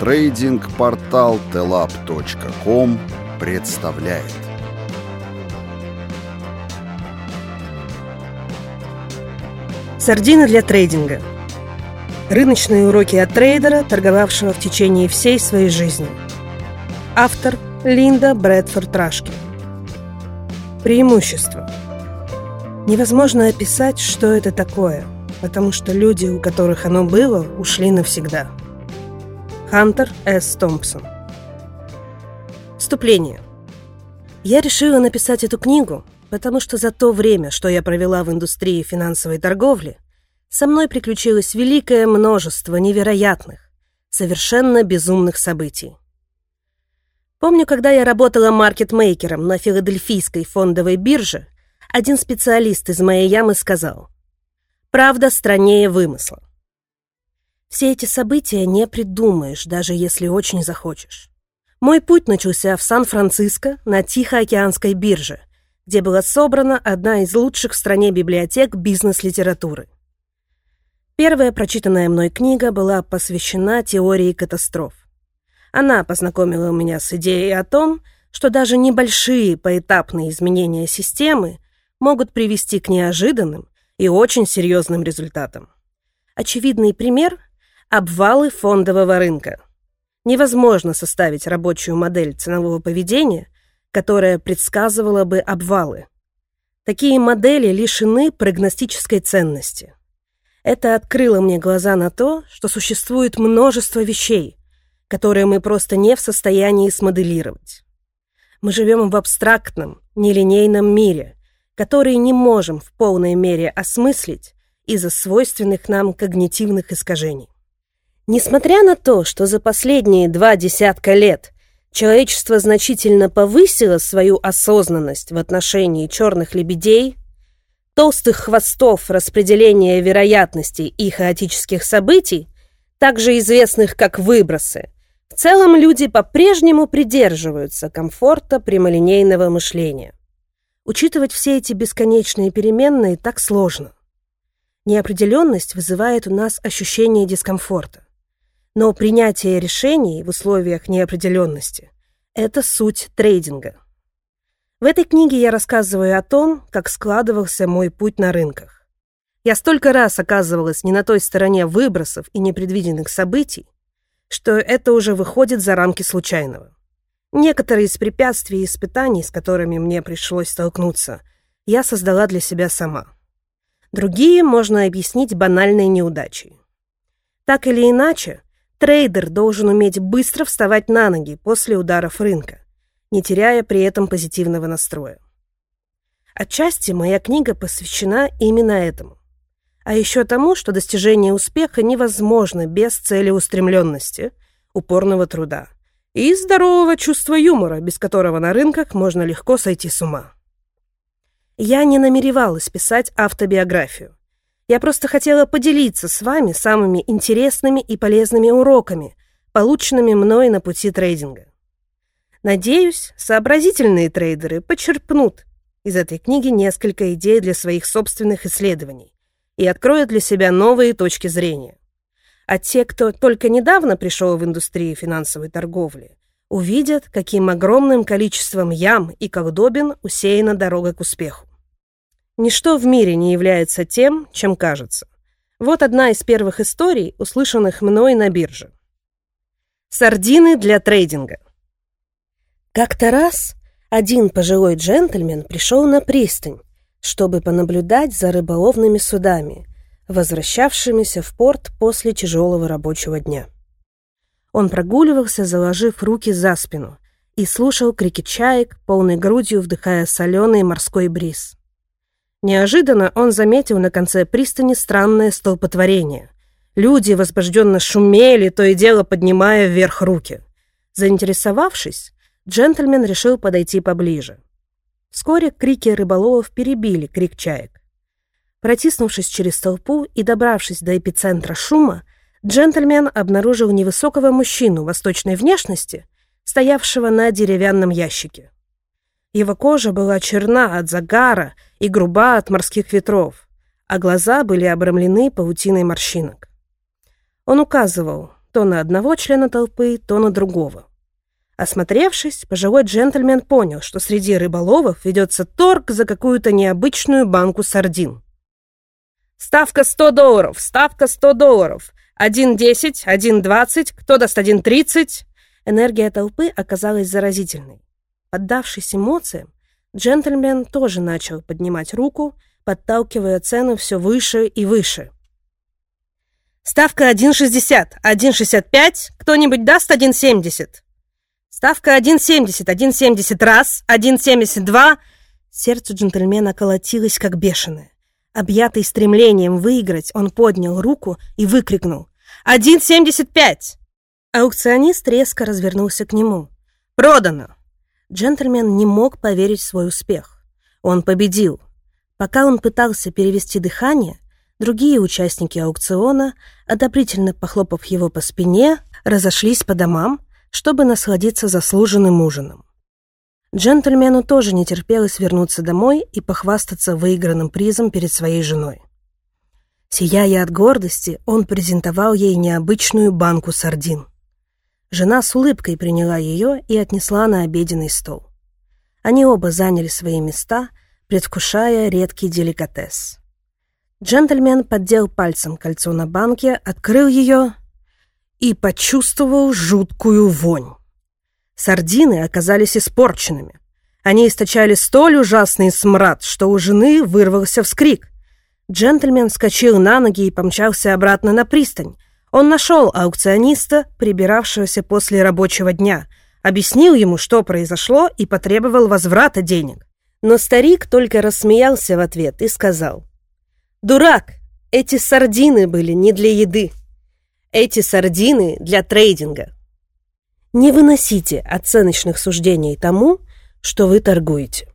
Трейдинг-портал telab.com представляет. Сардины для трейдинга. Рыночные уроки от трейдера, торговавшего в течение всей своей жизни. Автор Линда Брэдфорд Рашки Преимущество. Невозможно описать, что это такое, потому что люди, у которых оно было, ушли навсегда – Хантер С. Томпсон. Вступление. Я решила написать эту книгу, потому что за то время, что я провела в индустрии финансовой торговли, со мной приключилось великое множество невероятных, совершенно безумных событий. Помню, когда я работала маркетмейкером на филадельфийской фондовой бирже, один специалист из моей ямы сказал «Правда страннее вымысла». Все эти события не придумаешь, даже если очень захочешь. Мой путь начался в Сан-Франциско на Тихоокеанской бирже, где была собрана одна из лучших в стране библиотек бизнес-литературы. Первая прочитанная мной книга была посвящена теории катастроф. Она познакомила меня с идеей о том, что даже небольшие поэтапные изменения системы могут привести к неожиданным и очень серьезным результатам. Очевидный пример Обвалы фондового рынка. Невозможно составить рабочую модель ценового поведения, которая предсказывала бы обвалы. Такие модели лишены прогностической ценности. Это открыло мне глаза на то, что существует множество вещей, которые мы просто не в состоянии смоделировать. Мы живем в абстрактном, нелинейном мире, который не можем в полной мере осмыслить из-за свойственных нам когнитивных искажений. Несмотря на то, что за последние два десятка лет человечество значительно повысило свою осознанность в отношении черных лебедей, толстых хвостов распределения вероятностей и хаотических событий, также известных как выбросы, в целом люди по-прежнему придерживаются комфорта прямолинейного мышления. Учитывать все эти бесконечные переменные так сложно. Неопределенность вызывает у нас ощущение дискомфорта. Но принятие решений в условиях неопределенности – это суть трейдинга. В этой книге я рассказываю о том, как складывался мой путь на рынках. Я столько раз оказывалась не на той стороне выбросов и непредвиденных событий, что это уже выходит за рамки случайного. Некоторые из препятствий и испытаний, с которыми мне пришлось столкнуться, я создала для себя сама. Другие можно объяснить банальной неудачей. Так или иначе, Трейдер должен уметь быстро вставать на ноги после ударов рынка, не теряя при этом позитивного настроя. Отчасти моя книга посвящена именно этому. А еще тому, что достижение успеха невозможно без целеустремленности, упорного труда и здорового чувства юмора, без которого на рынках можно легко сойти с ума. Я не намеревалась писать автобиографию. Я просто хотела поделиться с вами самыми интересными и полезными уроками, полученными мной на пути трейдинга. Надеюсь, сообразительные трейдеры почерпнут из этой книги несколько идей для своих собственных исследований и откроют для себя новые точки зрения. А те, кто только недавно пришел в индустрию финансовой торговли, увидят, каким огромным количеством ям и колдобин усеяна дорога к успеху. Ничто в мире не является тем, чем кажется. Вот одна из первых историй, услышанных мной на бирже. Сардины для трейдинга. Как-то раз один пожилой джентльмен пришел на пристань, чтобы понаблюдать за рыболовными судами, возвращавшимися в порт после тяжелого рабочего дня. Он прогуливался, заложив руки за спину, и слушал крики чаек, полной грудью вдыхая соленый морской бриз. Неожиданно он заметил на конце пристани странное столпотворение. Люди возбужденно шумели, то и дело поднимая вверх руки. Заинтересовавшись, джентльмен решил подойти поближе. Вскоре крики рыболовов перебили крик чаек. Протиснувшись через толпу и добравшись до эпицентра шума, джентльмен обнаружил невысокого мужчину восточной внешности, стоявшего на деревянном ящике. Его кожа была черна от загара и груба от морских ветров, а глаза были обрамлены паутиной морщинок. Он указывал то на одного члена толпы, то на другого. Осмотревшись, пожилой джентльмен понял, что среди рыболовов ведется торг за какую-то необычную банку сардин. «Ставка 100 долларов! Ставка 100 долларов! 1.10, 1.20, кто даст 1.30?» Энергия толпы оказалась заразительной. Поддавшись эмоциям, джентльмен тоже начал поднимать руку, подталкивая цену все выше и выше. «Ставка 1.60, 1.65, кто-нибудь даст 1.70?» «Ставка 1.70, 1.70 раз, 1.72...» Сердце джентльмена колотилось, как бешеное. Объятый стремлением выиграть, он поднял руку и выкрикнул «1.75!» Аукционист резко развернулся к нему. «Продано!» Джентльмен не мог поверить в свой успех. Он победил. Пока он пытался перевести дыхание, другие участники аукциона, одобрительно похлопав его по спине, разошлись по домам, чтобы насладиться заслуженным ужином. Джентльмену тоже не терпелось вернуться домой и похвастаться выигранным призом перед своей женой. Сияя от гордости, он презентовал ей необычную банку сардин. Жена с улыбкой приняла ее и отнесла на обеденный стол. Они оба заняли свои места, предвкушая редкий деликатес. Джентльмен поддел пальцем кольцо на банке, открыл ее и почувствовал жуткую вонь. Сардины оказались испорченными. Они источали столь ужасный смрад, что у жены вырвался вскрик. Джентльмен вскочил на ноги и помчался обратно на пристань, он нашел аукциониста, прибиравшегося после рабочего дня, объяснил ему, что произошло, и потребовал возврата денег. Но старик только рассмеялся в ответ и сказал, «Дурак, эти сардины были не для еды. Эти сардины для трейдинга». Не выносите оценочных суждений тому, что вы торгуете.